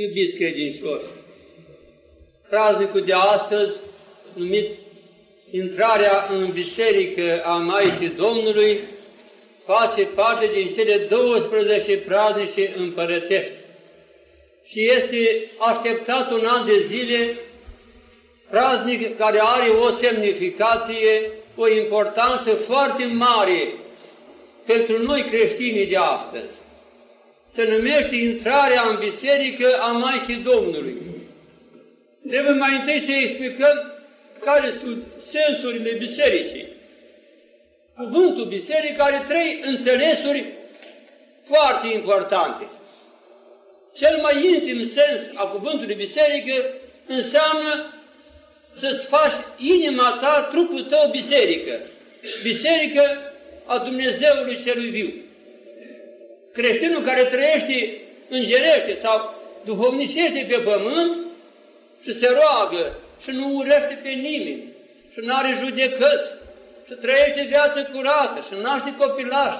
Iubiți credincioși, praznicul de astăzi, numit intrarea în biserică a Maicii Domnului, face parte din cele 12 praznice împărătești. Și este așteptat un an de zile praznic care are o semnificație, o importanță foarte mare pentru noi creștinii de astăzi. Se numește intrarea în biserică a Maicii Domnului. Trebuie mai întâi să explicăm care sunt sensurile bisericii. Cuvântul biserică are trei înțelesuri foarte importante. Cel mai intim sens a cuvântului biserică înseamnă să-ți faci inima ta, trupul tău biserică. Biserică a Dumnezeului celui viu. Creștinul care trăiește îngerește sau duhovnicește pe pământ și se roagă și nu urăște pe nimeni și nu are judecăți și trăiește viață curată și naște copilași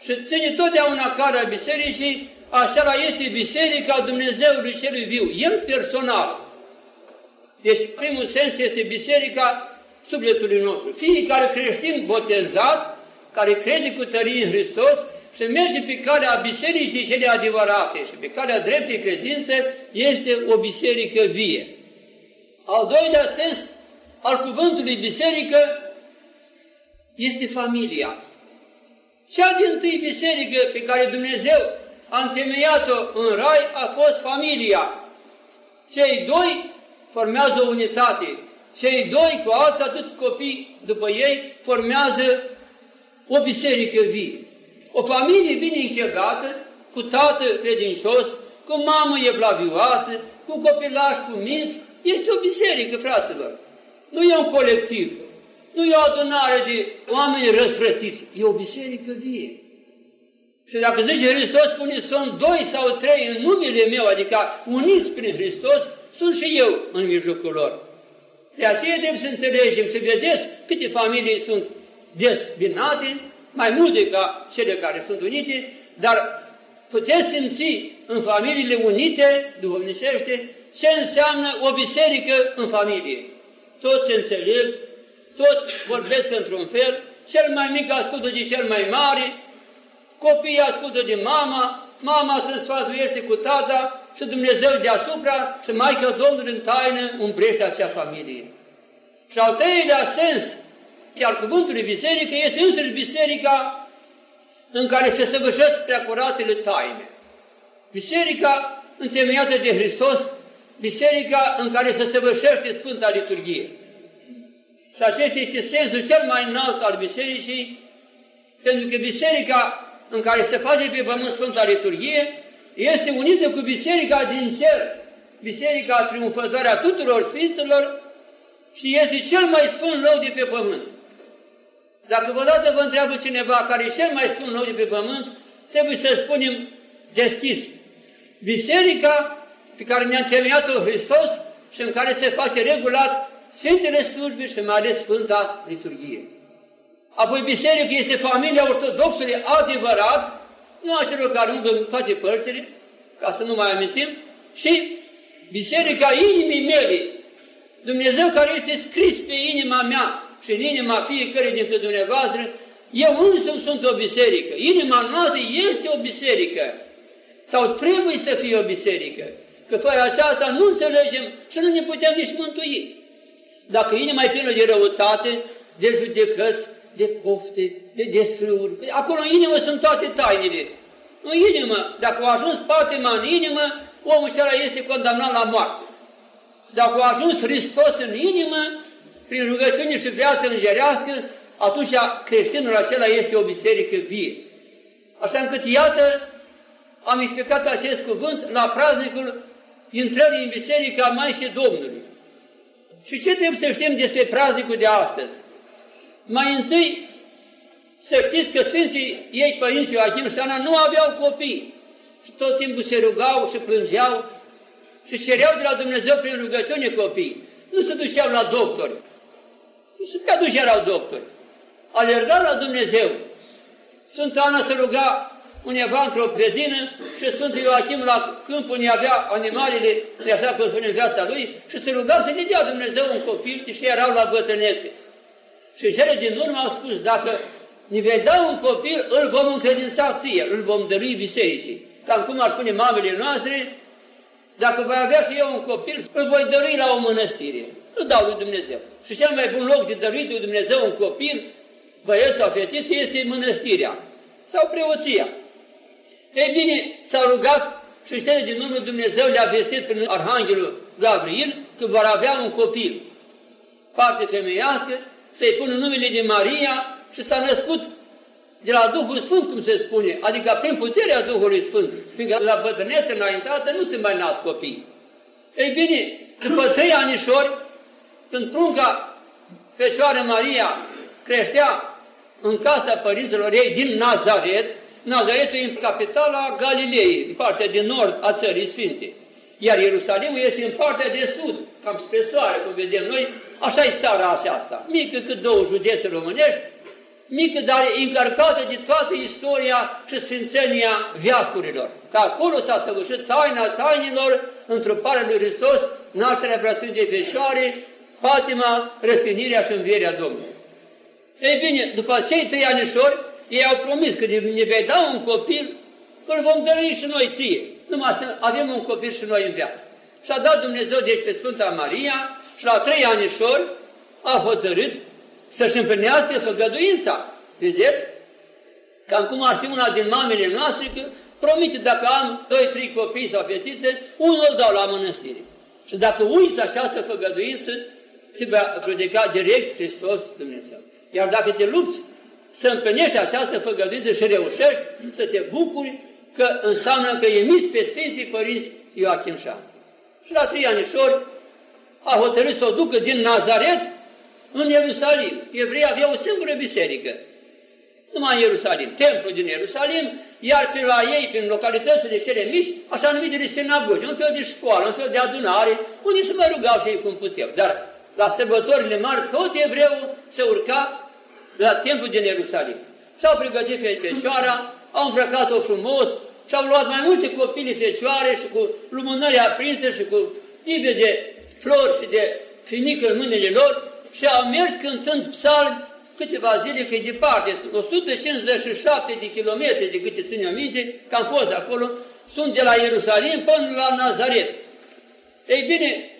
și ține totdeauna cara bisericii, așa este biserica Dumnezeului celui viu, el personal. Deci primul sens este biserica sufletului nostru. Fiecare creștin botezat, care crede cu tărie în Hristos și merge pe calea bisericii cele adevărate și pe calea dreptei credințe, este o biserică vie. Al doilea sens al cuvântului biserică este familia. Cea din tâi biserică pe care Dumnezeu a întemeiat-o în rai a fost familia. Cei doi formează o unitate. Cei doi cu alți atâți copii după ei formează o biserică vie. O familie bine închegată, cu tată credincios, cu mamă evlavioasă, cu copilași cu minți, este o biserică, fraților. Nu e un colectiv, nu e o adunare de oameni răsfrătiți, e o biserică vie. Și dacă zice Hristos, spune, sunt doi sau trei în numele meu, adică uniți prin Hristos, sunt și eu în mijlocul lor. De aceea trebuie să înțelegem, să vedeți câte familii sunt dezbinate, mai multe ca cele care sunt unite, dar puteți simți în familiile unite, duhovnicește, ce înseamnă o biserică în familie. Toți se înțeleg, toți vorbesc într-un fel, cel mai mic ascultă de cel mai mare, copiii ascultă de mama, mama se sfătuiește cu tata și Dumnezeu deasupra și Maica Domnului în taină umbrește acea familie. Și al treilea sens al cuvântului biserică este însăși biserica în care se săvârșesc preacuratele taine. Biserica întemeiată de Hristos biserica în care se săvârșește Sfânta Liturghie. Și acesta este sensul cel mai înalt al bisericii, pentru că biserica în care se face pe pământ Sfânta Liturghie este unită cu biserica din cer, biserica triumfătoare a tuturor Sfinților și este cel mai sfânt loc de pe pământ. Dacă vă dată vă întreabă cineva care e cel mai sfânt loc de pe pământ, trebuie să spunem deschis. Biserica pe care ne-a întemeiat-o Hristos și în care se face regulat Sfintele slujbe și mai ales Sfânta Liturghie. Apoi biserica este familia ortodoxului adevărat, nu a celor care umblă în toate părțile, ca să nu mai amintim, și biserica inimii mele, Dumnezeu care este scris pe inima mea și în inima fiecare dintre dumneavoastră, eu însumi sunt o biserică. Inima noastră este o biserică. Sau trebuie să fie o biserică că fără aceasta nu înțelegem și nu ne putem nici mântui. Dacă inima e plină de răutate, de judecăți, de pofte, de desfrâuri, păi acolo în inimă sunt toate tainele. În inimă, dacă a ajuns patima în inimă, omul acela este condamnat la moarte. Dacă a ajuns Hristos în inimă, prin rugăciune și viață îngerească, atunci creștinul acela este o biserică vie. Așa încât, iată, am explicat acest cuvânt la praznicul intrării în Biserica Maicii Domnului. Și ce trebuie să știm despre praznicul de astăzi? Mai întâi, să știți că Sfinții ei, Părinții Joachim și Ana, nu aveau copii. Și tot timpul se rugau și plângeau și cereau de la Dumnezeu prin rugăciune copii. Nu se duceau la doctori. Și pe atunci erau doctori. Alergau la Dumnezeu. Sfânta Ana se ruga undeva într-o predină și Sfântul Ioachim la câmp unde avea animalele, de așa cum spune în viața lui, și se ruga să ne dea Dumnezeu un copil și erau la bătrânețe. Și cele din urmă au spus, dacă ne vei da un copil, îl vom încredința ție, îl vom dărui bisericii. Cam cum ar spune mamele noastre, dacă voi avea și eu un copil, îl voi dărui la o mănăstire. Îl dau lui Dumnezeu. Și cel mai bun loc de dăruit lui Dumnezeu un copil, băieți sau fetiță, este mănăstirea sau preoția. Ei bine, s-a rugat și cele din urmă Dumnezeu le-a vestit prin Arhanghelul Gabriel că vor avea un copil, parte femeiască, să-i pună numele de Maria și s-a născut de la Duhul Sfânt, cum se spune, adică prin puterea Duhului Sfânt, fiindcă la bătrânețe înaintată nu se mai nasc copii. Ei bine, după trei anișori, când prunca Fecioară Maria creștea în casa părinților ei din Nazaret, Nazaretul e în capitala Galilei, în partea de nord a țării Sfinte. Iar Ierusalimul este în partea de sud, cam spre soare, cum vedem noi, așa e țara aceasta, mică cât două județe românești, mică, dar încărcată de toată istoria și sfințenia viacurilor. Că acolo s-a săvârșit taina tainilor, întruparea lui Hristos, nașterea Preasfintei Fecioare, patima, răstignirea și învierea Domnului. Ei bine, după cei trei anișori, ei au promis că ne vei da un copil, îl vom dărui și noi ție. Numai să avem un copil și noi în viață. Și a dat Dumnezeu deci pe Sfânta Maria și la trei anișori a hotărât să-și împlinească făgăduința. Vedeți? Cam cum ar fi una din mamele noastre, că promite dacă am doi, trei copii sau fetițe, unul îl dau la mănăstire. Și dacă uiți această făgăduință, te va judeca direct Hristos Dumnezeu. Iar dacă te lupți să împlinești această făgăduință și reușești, să te bucuri că înseamnă că emiți pe Sfinții Părinți Ioachim și Și la trei anișori a hotărât să o ducă din Nazaret în Ierusalim. Evreii aveau o singură biserică, numai în Ierusalim, templu din Ierusalim, iar pe la ei, prin localitățile cele mici, așa numitele sinagogi, un fel de școală, un fel de adunare, unde se mai rugau și ei cum puteau. Dar la sărbătorile mari, tot evreul se urca la templu din Ierusalim. S-au pregătit pe fecioara, au îmbrăcat-o frumos și au luat mai multe copii fecioare și cu lumânări aprinse și cu tipe de flori și de finică în mâinile lor și au mers cântând psalmi câteva zile, că e departe, 157 de kilometri de câte ține aminte, că am fost acolo, sunt de la Ierusalim până la Nazaret. Ei bine,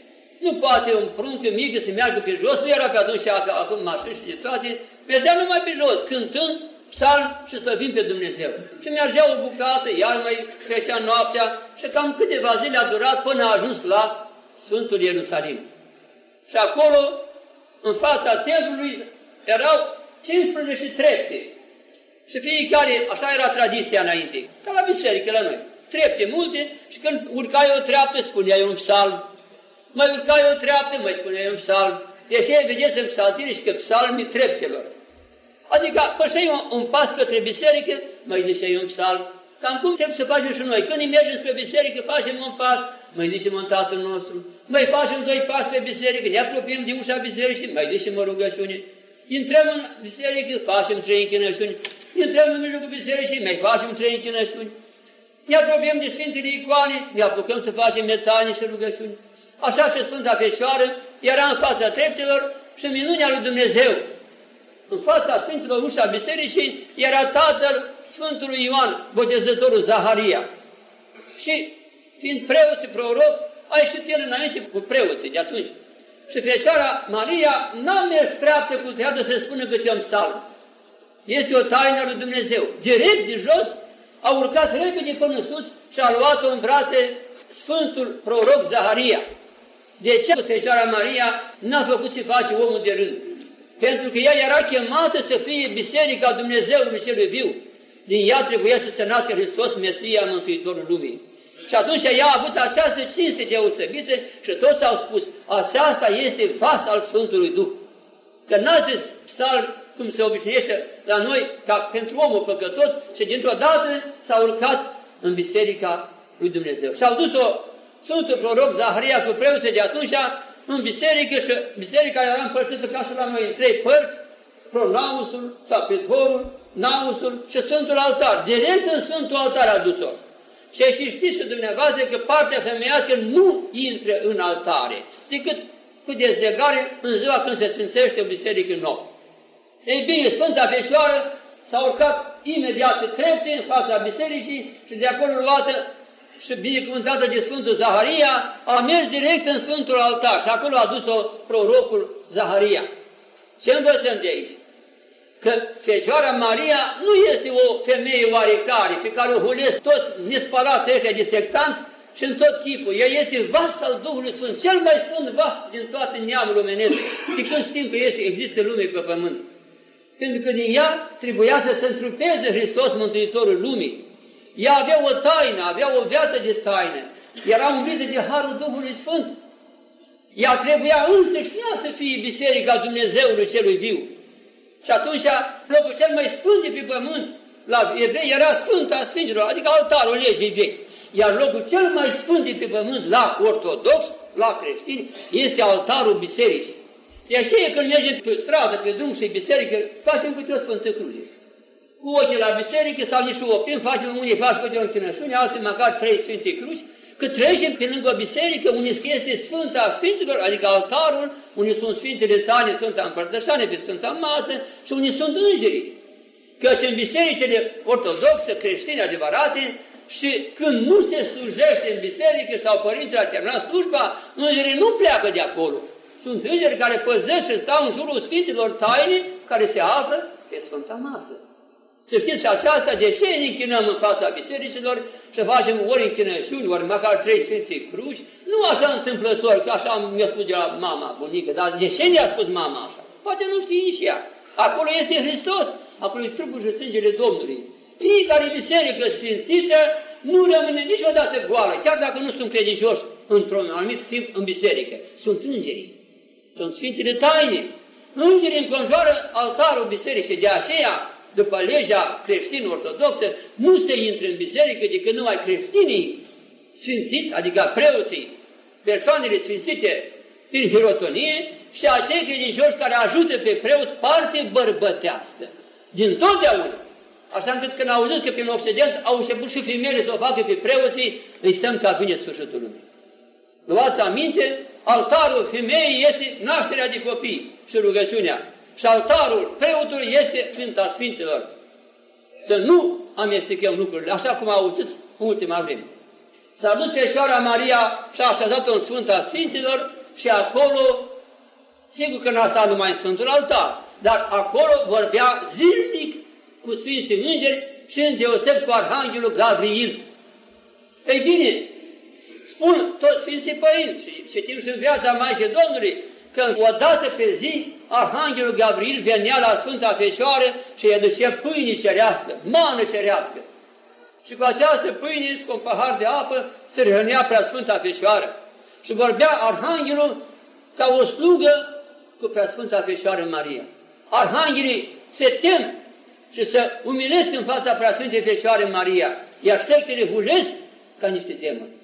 nu poate un pruncă mică să meargă pe jos, nu era pe atunci acum mașini și de toate, mergeam numai pe jos, cântând psalm și să vin pe Dumnezeu. Și mergeau o bucată, iar mai trecea noaptea și cam câteva zile a durat până a ajuns la Sfântul Ierusalim. Și acolo, în fața templului, erau 15 trepte. Și fiecare, așa era tradiția înainte, ca la biserică la noi. Trepte multe și când urcai o treaptă, spuneai un psalm. Mai urcai o treaptă, mai spuneai un psalm. Deci vedeți în psaltire și că psalmii treptelor. Adică pășeai un, un pas către biserică, mai ziceai un psalm. Cam cum trebuie să facem și noi. Când mergem spre biserică, facem un pas, mai zicem un Tatăl nostru. Mai facem doi pas pe biserică, ne apropiem de ușa bisericii, mai zicem o rugăciune. Intrăm în biserică, facem trei închinășuni. Intrăm în mijlocul bisericii, mai facem trei închinășuni. Ne apropiem de Sfintele Icoane, ne apucăm să facem metanii și rugăciuni. Așa și Sfânta Feșoară era în fața treptelor și minunea lui Dumnezeu în fața Sfinților Ușa Bisericii era tatăl Sfântului Ioan, botezătorul Zaharia. Și fiind preot și proroc, a ieșit el înainte cu preoții de atunci. Și Fecioara Maria n-a mers treaptă cu treabă să spună că te-am salv. Este o taină lui Dumnezeu. Direct de jos a urcat repede până sus și a luat-o în brațe Sfântul proroc Zaharia. De ce Fecioara Maria n-a făcut ce face omul de rând? pentru că ea era chemată să fie Biserica Dumnezeului Celui Viu. Din ea trebuia să se nască Hristos, Mesia, Mântuitorul Lumii. Și atunci ea a avut această cinste deosebită și toți au spus, aceasta este vas al Sfântului Duh. Că n-a zis psalm cum se obișnuiește la noi, ca pentru omul păcătos, și dintr-o dată s-a urcat în Biserica lui Dumnezeu. Și au dus-o Sfântul Proroc Zaharia cu preoții de atunci în biserică și biserica era împărțită ca și la noi în trei părți, pronausul sau pridvorul, nausul și Sfântul Altar. Direct în Sfântul Altar a dus-o. Și și știți și dumneavoastră că partea femeiască nu intră în altare, decât cu dezlegare în ziua când se sfințește o biserică nouă. Ei bine, Sfânta Feșoară s-a urcat imediat pe trepte în fața bisericii și de acolo luată și binecuvântată de Sfântul Zaharia, a mers direct în Sfântul Altar și acolo a dus-o prorocul Zaharia. Ce învățăm de aici? Că Fecioara Maria nu este o femeie oarecare pe care o hulesc tot nespălați ăștia de sectanți și în tot tipul. Ea este vas al Duhului Sfânt, cel mai sfânt vas din toate neamul omenesc, de când știm că este, există lume pe pământ. Pentru că din ea trebuia să se întrupeze Hristos Mântuitorul lumii. Ea avea o taină, avea o viață de taină, era umbrită de Harul Duhului Sfânt. Ea trebuia însăși ea să fie Biserica Dumnezeului Celui Viu. Și atunci locul cel mai sfânt de pe pământ la evrei era Sfânta Sfinților, adică altarul legii vechi. Iar locul cel mai sfânt de pe pământ la ortodox, la creștini, este altarul bisericii. De aceea când mergem pe stradă, pe drum și biserică, facem câte o Sfântă Cruce cu ochii la biserică sau nici optim, facem unii faci câte o închinășune, alții măcar trei Sfinte Cruci, că trecem pe lângă o biserică unde este Sfânta Sfinților, adică altarul, unde sunt Sfintele Tane, Sfânta Împărtășane, pe Sfânta Masă și unde sunt îngerii. Căci în bisericile ortodoxe, creștine adevărate, și când nu se slujește în biserică sau părintele a terminat slujba, îngerii nu pleacă de acolo. Sunt îngeri care păzesc și stau în jurul Sfintelor taine care se află pe Sfânta Masă. Să știți și aceasta, de ce ne închinăm în fața bisericilor și facem ori închinăciuni, ori măcar trei Sfinte Cruci, nu așa întâmplător, că așa mi-a spus de la mama, bunică, dar de ce ne-a spus mama așa? Poate nu știe nici ea. Acolo este Hristos, acolo e trupul și sângele Domnului. Fiecare biserică sfințită nu rămâne niciodată goală, chiar dacă nu sunt credincioși într-un anumit timp în biserică. Sunt îngerii, sunt Sfintele Taine. Îngerii înconjoară altarul bisericii, de aceea după legea creștin-ortodoxă, nu se intră în biserică decât numai creștinii sfințiți, adică preoții, persoanele sfințite prin hirotonie și acei credincioși care ajută pe preot parte bărbătească. Din totdeauna. Așa încât când au auzit că prin Occident au început și femeile să o facă pe preoții, îi semn ca vine sfârșitul lumii. Luați aminte, altarul femeii este nașterea de copii și rugăciunea și altarul preotului este Sfânta Sfintelor. Să nu amestecăm lucrurile, așa cum au auzit în ultima vreme. S-a dus Fecioara Maria și a așezat-o în Sfânta Sfintelor și acolo, sigur că n-a stat numai în Sfântul Altar, dar acolo vorbea zilnic cu Sfinții Îngeri și în deoseb cu Arhanghelul Gabriel. Ei bine, spun toți Sfinții Părinți și citim și în viața Maicii Domnului, că odată pe zi Arhanghelul Gabriel venea la Sfânta Fecioară și îi aducea pâine cerească, mană cerească. Și cu această pâine și cu un pahar de apă se rănea prea Sfânta Fecioară. Și vorbea Arhanghelul ca o slugă cu prea Sfânta Fecioară Maria. Arhanghelii se tem și se umilesc în fața prea Sfântei Fecioare Maria, iar sectele hulesc ca niște demoni.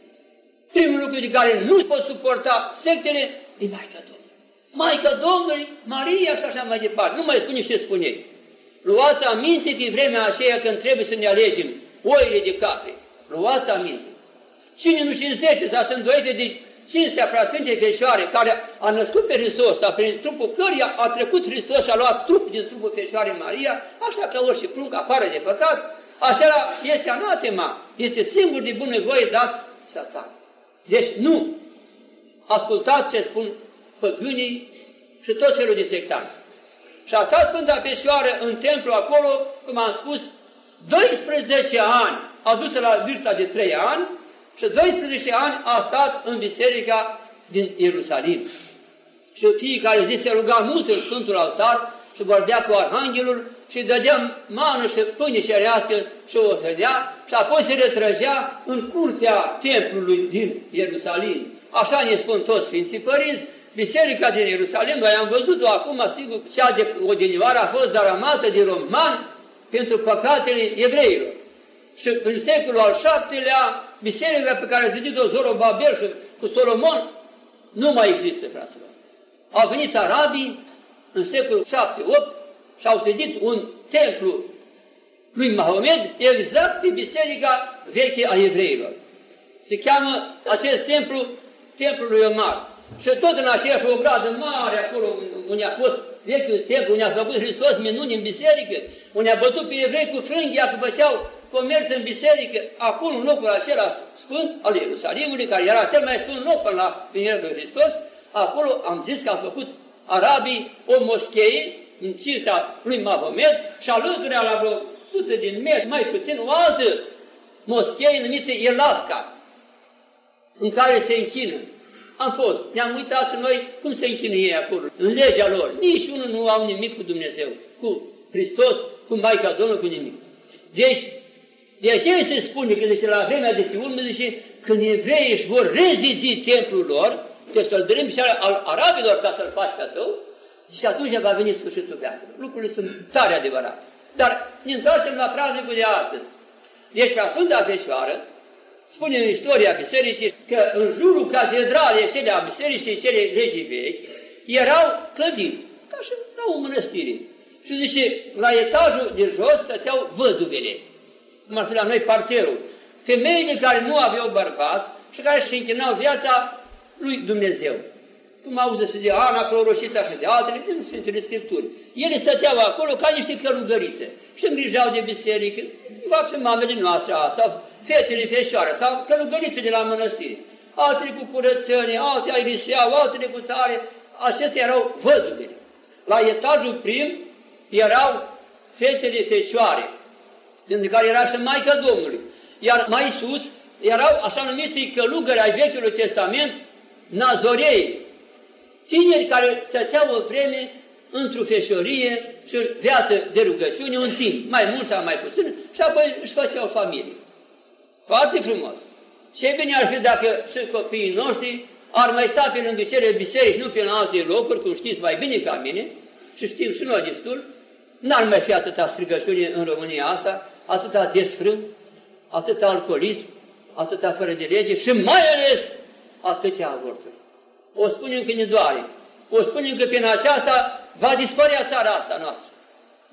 Primul lucru de care nu pot suporta sectele e Maica Domnului. Maica Domnului, Maria și așa mai departe. Nu mai spune ce spune. Luați aminte din vremea aceea când trebuie să ne alegem oile de capre. Luați aminte. Cine nu și înzece să se îndoiește de cinstea preasfintei Fecioare, care a născut pe Hristos, sau prin trupul căruia a trecut Hristos și a luat trup din trupul Fecioare Maria, așa că orice prunc afară de păcat, acela este anatema, este singur de bună voie dat satan. Deci nu ascultați ce spun păgânii și tot felul de sectanți. Și a stat Sfânta Fecioară în templu acolo, cum am spus, 12 ani, a dus la vârsta de 3 ani și 12 ani a stat în biserica din Ierusalim. Și fiecare zi se ruga mult în Sfântul Altar și vorbea cu Arhanghelul și dădea mană și pâine cerească și o tădea și apoi se retrăgea în curtea templului din Ierusalim. Așa ne spun toți Sfinții Părinți, Biserica din Ierusalim, noi am văzut-o acum, sigur, cea de odinioară a fost daramată de romani pentru păcatele evreilor. Și în secolul al VII-lea, biserica pe care a zidit-o Zorobabel și cu Solomon, nu mai există, fraților. Au venit arabii în secolul 7-8 și au zidit un templu lui Mahomed exact pe biserica veche a evreilor. Se cheamă acest templu templul lui Omar. Și tot în aceeași obradă mare acolo unde a fost vechiul templu, unde a făcut Hristos minuni în biserică, unde a bătut pe evrei cu frânghia că făceau comerț în biserică, acolo în locul acela sfânt al Ierusalimului, care era cel mai sfânt loc până la venirea lui Hristos, acolo am zis că a făcut arabii o moschee în cinta lui Mahomet și alături la vreo sute de metri, mai puțin, o altă moschee numită Elasca, în care se închină. Am fost, ne-am uitat și noi cum se închină ei acolo, în legea lor. Nici unul nu au nimic cu Dumnezeu, cu Hristos, cu Maica Domnului, cu nimic. Deci, de aceea se spune că zice, la vremea de pe urmă, zice, când evreii își vor rezidi templul lor, te să-l dărim și al arabilor ca să-l faci pe tău, și atunci va veni sfârșitul veacului. Lucrurile sunt tare adevărate. Dar ne întoarcem la praznicul de astăzi. Deci, la Sfânta Fecioară, spune în istoria bisericii că în jurul catedralei cele a bisericii cele regii vechi erau clădiri, ca și la o mănăstire. Și zice, la etajul de jos stăteau văduvele, cum ar fi la noi parterul, femeile care nu aveau bărbați și care își închinau viața lui Dumnezeu. Cum auzi să de Ana, Cloroșița și de altele, din Sfintele Scripturi. Ele stăteau acolo ca niște călugărițe și îngrijau de biserică, fac mamele noastre sau fetele feșoare sau călugărițele la mănăstire. Altele cu curățenie, altele aeriseau, altele cu tare, acestea erau văduvele. La etajul prim erau fetele fecioare, din care era și Maica Domnului. Iar mai sus erau așa numiți călugări ai Vechiului Testament, nazorei, tineri care stăteau o vreme într-o feșorie și viață de rugăciune, un timp, mai mult sau mai puțin, și apoi își făceau familie. Foarte frumos. Ce bine ar fi dacă și copiii noștri ar mai sta pe lângă cele biserici, nu pe în alte locuri, cum știți mai bine ca mine, și știm și noi destul, n-ar mai fi atâta strigăciune în România asta, atâta desfrâm, atâta alcoolism, atâta fără de lege și mai ales atâtea avorturi. O spunem că ne doare. O spunem că prin aceasta va dispărea țara asta noastră.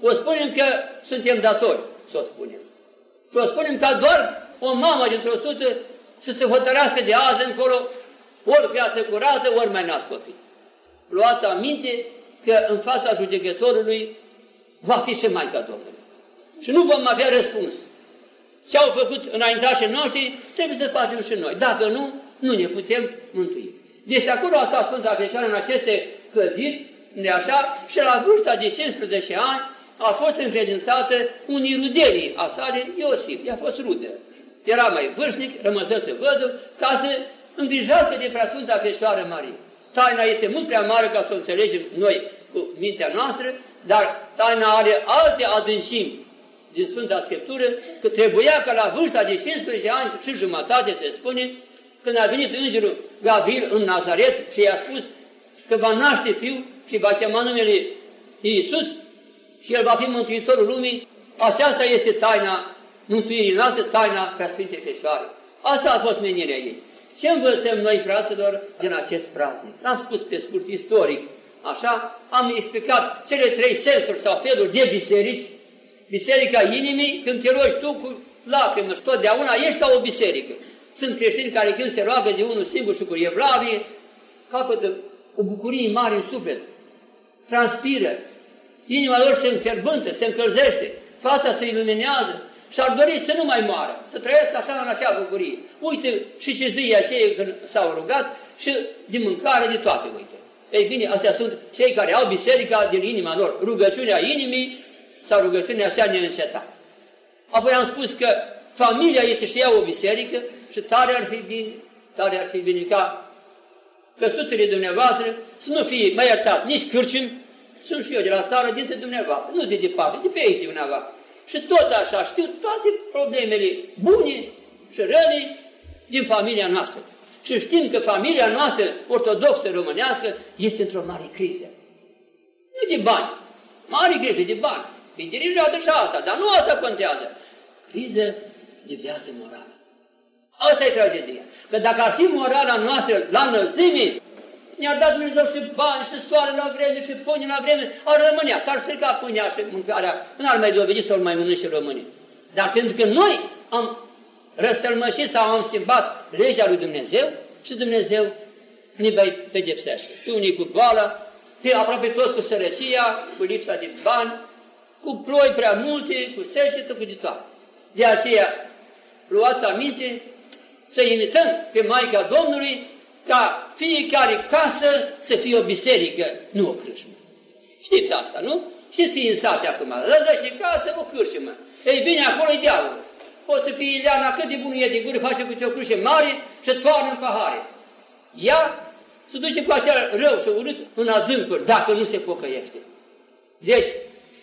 O spunem că suntem datori, să o spunem. Și o spunem că doar o mamă dintr-o sută să se hotărească de azi încolo ori viață curată, ori mai nasc copii. Luați aminte că în fața judecătorului va fi și Maica Domnului. Și nu vom avea răspuns. Ce au făcut înaintașii noștri, trebuie să facem și noi. Dacă nu, nu ne putem mântui. Deci acolo a stat Sfânta Fecioară în aceste clădiri, de așa, și la vârsta de 15 ani a fost încredințată unii rudelii a sale Iosif, i-a fost rude. Era mai vârstnic, rămăsese văduv, ca să îngrijească de Preasfânta Fecioară Marie. Taina este mult prea mare ca să o înțelegem noi cu mintea noastră, dar taina are alte adâncimi din Sfânta Scriptură, că trebuia ca la vârsta de 15 ani și jumătate, se spune, când a venit îngerul Gabriel în Nazaret și i-a spus că va naște fiu și va chema numele Iisus și el va fi Mântuitorul lumii, aceasta este taina mântuirii noastre, taina Preasfintei Fecioare. Asta a fost menirea ei. Ce învățăm noi, fraților, din acest praznic? L-am spus pe scurt istoric, așa, am explicat cele trei sensuri sau feluri de biserici. Biserica inimii, când te rogi tu cu lacrimă și totdeauna ești ca o biserică. Sunt creștini care când se roagă de unul singur și cu evlavie, capătă o bucurie mare în suflet, transpiră, inima lor se înferbântă, se încălzește, fata se iluminează și ar dori să nu mai moară, să trăiască așa în așa bucurie. Uite și ce zi aceia când s-au rugat și din mâncare, de toate, uite. Ei bine, astea sunt cei care au biserica din inima lor, rugăciunea inimii sau rugăciunea așa neîncetat. Apoi am spus că familia este și ea o biserică și tare ar fi bine, tare ar fi bine ca căsuțele dumneavoastră să nu fie, mai iertați, nici cârciumi, sunt și eu de la țară, dintre dumneavoastră, nu de departe, de pe aici de dumneavoastră. Și tot așa știu toate problemele bune și rele din familia noastră. Și știm că familia noastră ortodoxă românească este într-o mare criză. Nu de bani, mare criză de bani. E dirijată și asta, dar nu asta contează. Criză de viață morală. Asta e tragedia. Că dacă ar fi morala noastră la înălțime, ne-ar da Dumnezeu și bani, și soare la vreme, și pâine la vreme, ar rămânea, s-ar strica pâinea și mâncarea, n-ar mai dovedi să-l mai mănânce românii. Dar pentru că noi am răstălmășit sau am schimbat legea lui Dumnezeu și Dumnezeu ne va pedepsește. Pe unii cu boală, pe aproape tot cu sărăcia, cu lipsa de bani, cu ploi prea multe, cu secetă, cu de toate. De aceea, luați aminte să imităm pe Maica Domnului ca fiecare casă să fie o biserică, nu o crâșmă. Știți asta, nu? Știți în sate acum, lăsă și casă, o cârșmă. Ei bine, acolo e diavolul. O să fie Ileana cât de bună e de gură, face cu o cruce mare și toarnă în pahare. Ea se duce cu așa rău și urât în adâncuri, dacă nu se pocăiește. Deci,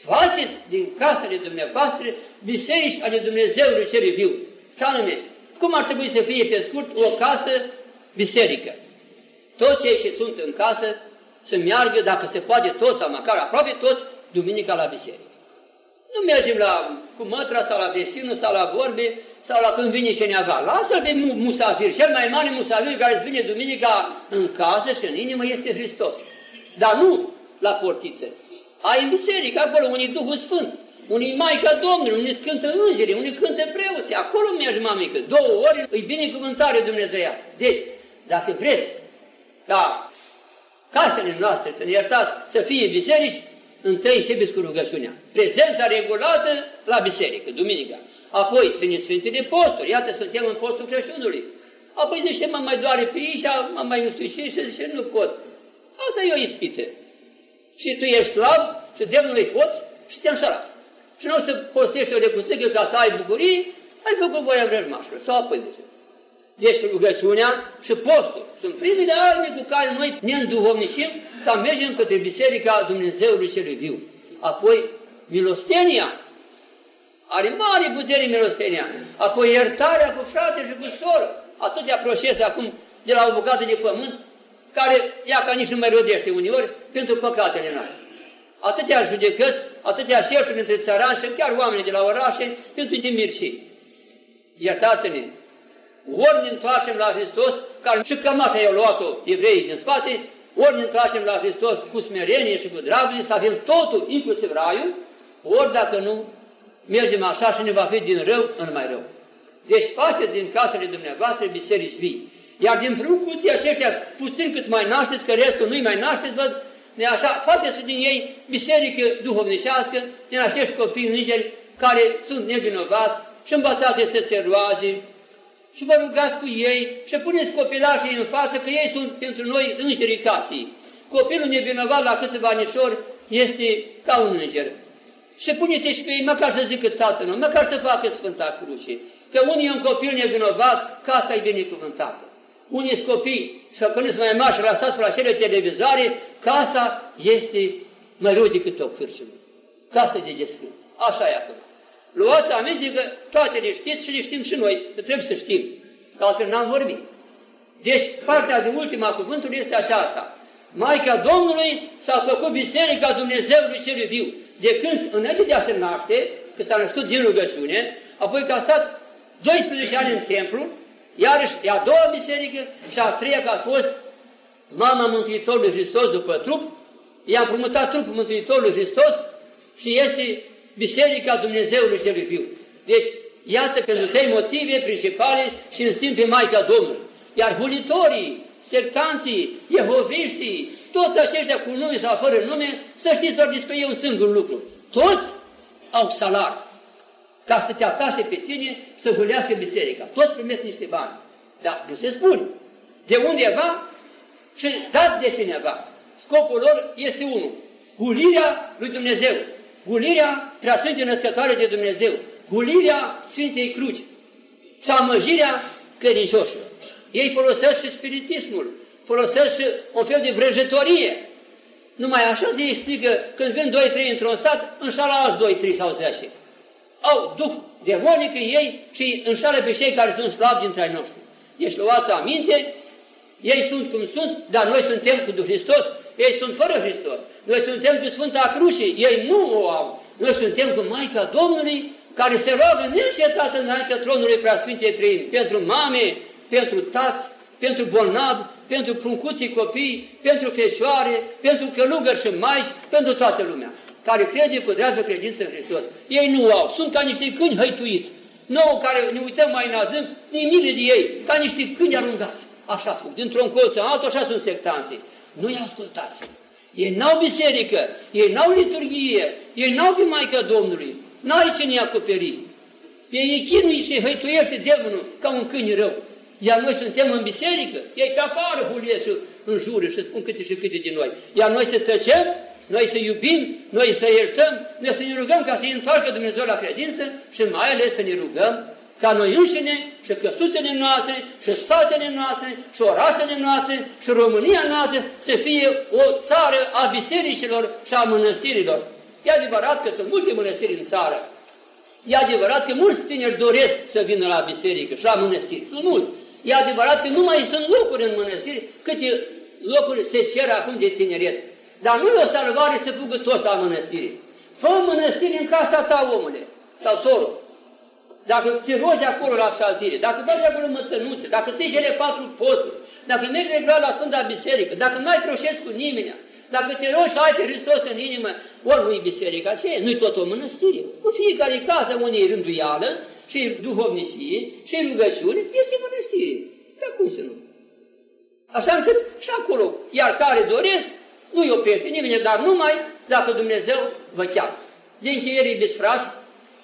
faceți din casele dumneavoastră biserici ale Dumnezeului cel viu. Și anume, cum ar trebui să fie pe scurt o casă biserică? Toți cei ce sunt în casă să meargă, dacă se poate toți sau măcar aproape toți, duminica la biserică. Nu mergem la, cu mătra sau la vecinul sau la vorbe sau la când vine cineva. Lasă-l pe musafir. Cel mai mare musafir care îți vine duminica în casă și în inimă este Hristos. Dar nu la portiță. Ai în biserică, acolo unii Duhul Sfânt, unii Maica Domnului, unii cântă îngerii, unii cântă preoții. Acolo mergi, mamică. Două ori îi binecuvântare Dumnezeia. Deci, dacă vreți ca casele noastre, să ne iertați, să fie biserici, întâi începeți cu rugăciunea. Prezența regulată la biserică, duminica. Apoi ține Sfintele Posturi, iată, suntem în postul Crăciunului. Apoi zice, mă mai doare pe aici, mă mai nu știu ce, și zice, nu pot. Asta e o ispită. Și tu ești slab și demnului poți și te înșalat. Și nu o să postești o recuțică ca să ai bucurii, ai făcut voia vrăjmașilor. Sau apoi de ce. Deci rugăciunea și postul sunt primele arme cu care noi ne înduhovnișim să mergem către Biserica Dumnezeului Celui Viu. Apoi, milostenia. Are mare putere milostenia. Apoi iertarea cu frate și cu soră. Atâtea procese acum de la o bucată de pământ, care ea ca nici nu mai rodește uneori pentru păcatele noastre. Atâtea judecăți, atâtea șerturi între țărani și chiar oameni de la orașe pentru timirșii. Iertați-ne, ori ne întoarcem la Hristos, care și cămașa i-au luat-o evreii din spate, ori ne întoarcem la Hristos cu smerenie și cu dragoste, să avem totul, inclusiv raiul, ori dacă nu, mergem așa și ne va fi din rău în mai rău. Deci faceți din casele dumneavoastră biserici vii. Iar din frucuții aceștia, puțin cât mai nașteți, că restul nu-i mai nașteți, văd, ne așa, faceți din ei biserică duhovnicească, din acești copii îngeri care sunt nevinovați și învățați să se roage, și vă rugați cu ei și puneți copilașii în față, că ei sunt pentru noi îngerii casei. Copilul nevinovat la câțiva anișori este ca un înger. Și puneți și pe ei, măcar să zică tatăl meu, măcar să facă Sfânta Cruce. Că unii e un copil nevinovat, casa e binecuvântată. Unii sunt copii, și când sunt mai mari și lăsați la cele televizoare, casa este mai rău decât o cârciumă. Casa de desfânt. Așa e acum. Luați aminte că toate le știți și le știm și noi, că trebuie să știm, că altfel n-am vorbit. Deci partea de ultima cuvântului este aceasta. Maica Domnului s-a făcut Biserica Dumnezeului cel viu. De când, înainte de a se naște, că s-a născut din rugăciune, apoi că a stat 12 ani în templu, iarăși e a doua biserică și a treia că a fost mama Mântuitorului Hristos după trup, i-a împrumutat trupul Mântuitorului Hristos și este Biserica Dumnezeului Celui Viu. Deci, iată pentru trei motive principale și în timp pe Maica Domnului. Iar hulitorii, sectanții, jehoviștii, toți aceștia cu nume sau fără nume, să știți doar despre ei un singur lucru. Toți au salar ca să te atașe pe tine să hulească biserica. Toți primesc niște bani. Dar nu se spune. De undeva și dat de cineva. Scopul lor este unul. Hulirea lui Dumnezeu gulirea preasfântei născătoare de Dumnezeu, gulirea Sfintei Cruci și amăjirea credincioșilor. Ei folosesc și spiritismul, folosesc și o fel de vrăjătorie. Numai așa se explică când vin doi, trei într-un stat, înșală alți doi, trei sau zece. Au duh demonic în ei și înșală pe cei care sunt slabi dintre ai noștri. Deci luați aminte, ei sunt cum sunt, dar noi suntem cu Hristos, ei sunt fără Hristos. Noi suntem cu Sfânta Cruce, ei nu o au. Noi suntem cu Maica Domnului, care se roagă neîncetat înaintea tronului Preasfintei Trăimi, pentru mame, pentru tați, pentru bolnavi, pentru pruncuții copii, pentru fecioare, pentru călugări și maici, pentru toată lumea. Care crede pădrează credință în Hristos. Ei nu au, sunt ca niște câini hăituiți. Nouă care ne uităm mai în adânc, nimic de ei, ca niște câini aruncați. Așa fug, dintr-un colț în altul, așa sunt sectanții. Nu-i ascultați. Ei n-au biserică, ei n-au liturghie, ei n-au pe Maica Domnului. N-ai cine acoperi. Pe ei chinui și hăituiește demonul ca un câine rău. Iar noi suntem în biserică, ei pe afară hulie și în jură și spun câte și câte din noi. Iar noi să tăcem, noi să iubim, noi să iertăm, noi să ne rugăm ca să-i întoarcă Dumnezeu la credință și mai ales să ne rugăm ca noi înșine și căsuțele noastre și satele noastre și orașele noastre și România noastră să fie o țară a bisericilor și a mănăstirilor. E adevărat că sunt multe mănăstiri în țară. E adevărat că mulți tineri doresc să vină la biserică și la mănăstiri. Sunt mulți. E adevărat că nu mai sunt locuri în mănăstiri, câte locuri se cer acum de tineret. Dar nu e o salvare să fugă toți la mănăstiri. Fă mănăstiri în casa ta, omule, sau soră dacă te rogi acolo la psaltire, dacă dai acolo mătănuțe, dacă ții cele patru poturi, dacă mergi regulat la Sfânta Biserică, dacă nu ai proșesc cu nimeni, dacă te rogi să ai pe Hristos în inimă, ori nu-i biserica aceea, nu-i tot o mănăstire. Cu fiecare casă unde e rânduială, și duhovnicie, și rugăciune, este mănăstire. Dar cum să nu? Așa încât și acolo, iar care doresc, nu-i oprește nimeni, dar numai dacă Dumnezeu vă cheamă. De încheiere, iubiți frați,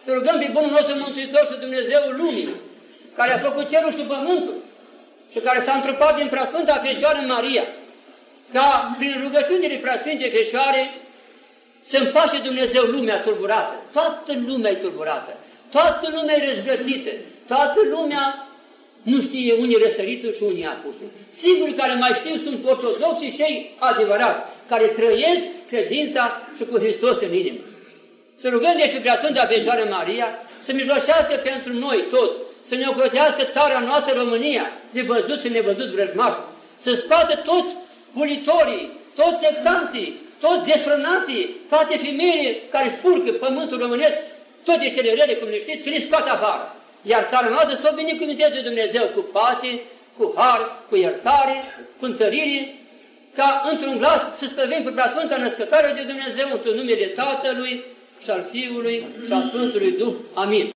să rugăm pe Bunul nostru Mântuitor și Dumnezeul Lumii, care a făcut cerul și pământul și care s-a întrupat din Preasfânta Fecioară Maria, ca prin rugăciunile Preasfinte Fecioare să împașe Dumnezeu lumea tulburată. Toată lumea e tulburată, toată lumea e răzvrătită, toată lumea nu știe unii răsăritul și unii apusul. Sigur care mai știu sunt ortodoxi și cei adevărați, care trăiesc credința și cu Hristos în inimă. Să rugăm deci pe Preasfânta Fecioară Maria să mijloșească pentru noi toți, să ne ocrotească țara noastră România, de văzut și nevăzut vrăjmași, să scoată toți pulitorii, toți sectanții, toți desfrânații, toate femeile care spurcă pământul românesc, toate cele rele, cum le știți, să le scoată afară. Iar țara noastră să o binecuvânteze Dumnezeu cu pace, cu har, cu iertare, cu întărire, ca într-un glas să spăvim pe Preasfânta Născătoare de Dumnezeu într-un numele Tatălui, și al Fiului și al Sfântului Duh. Amin.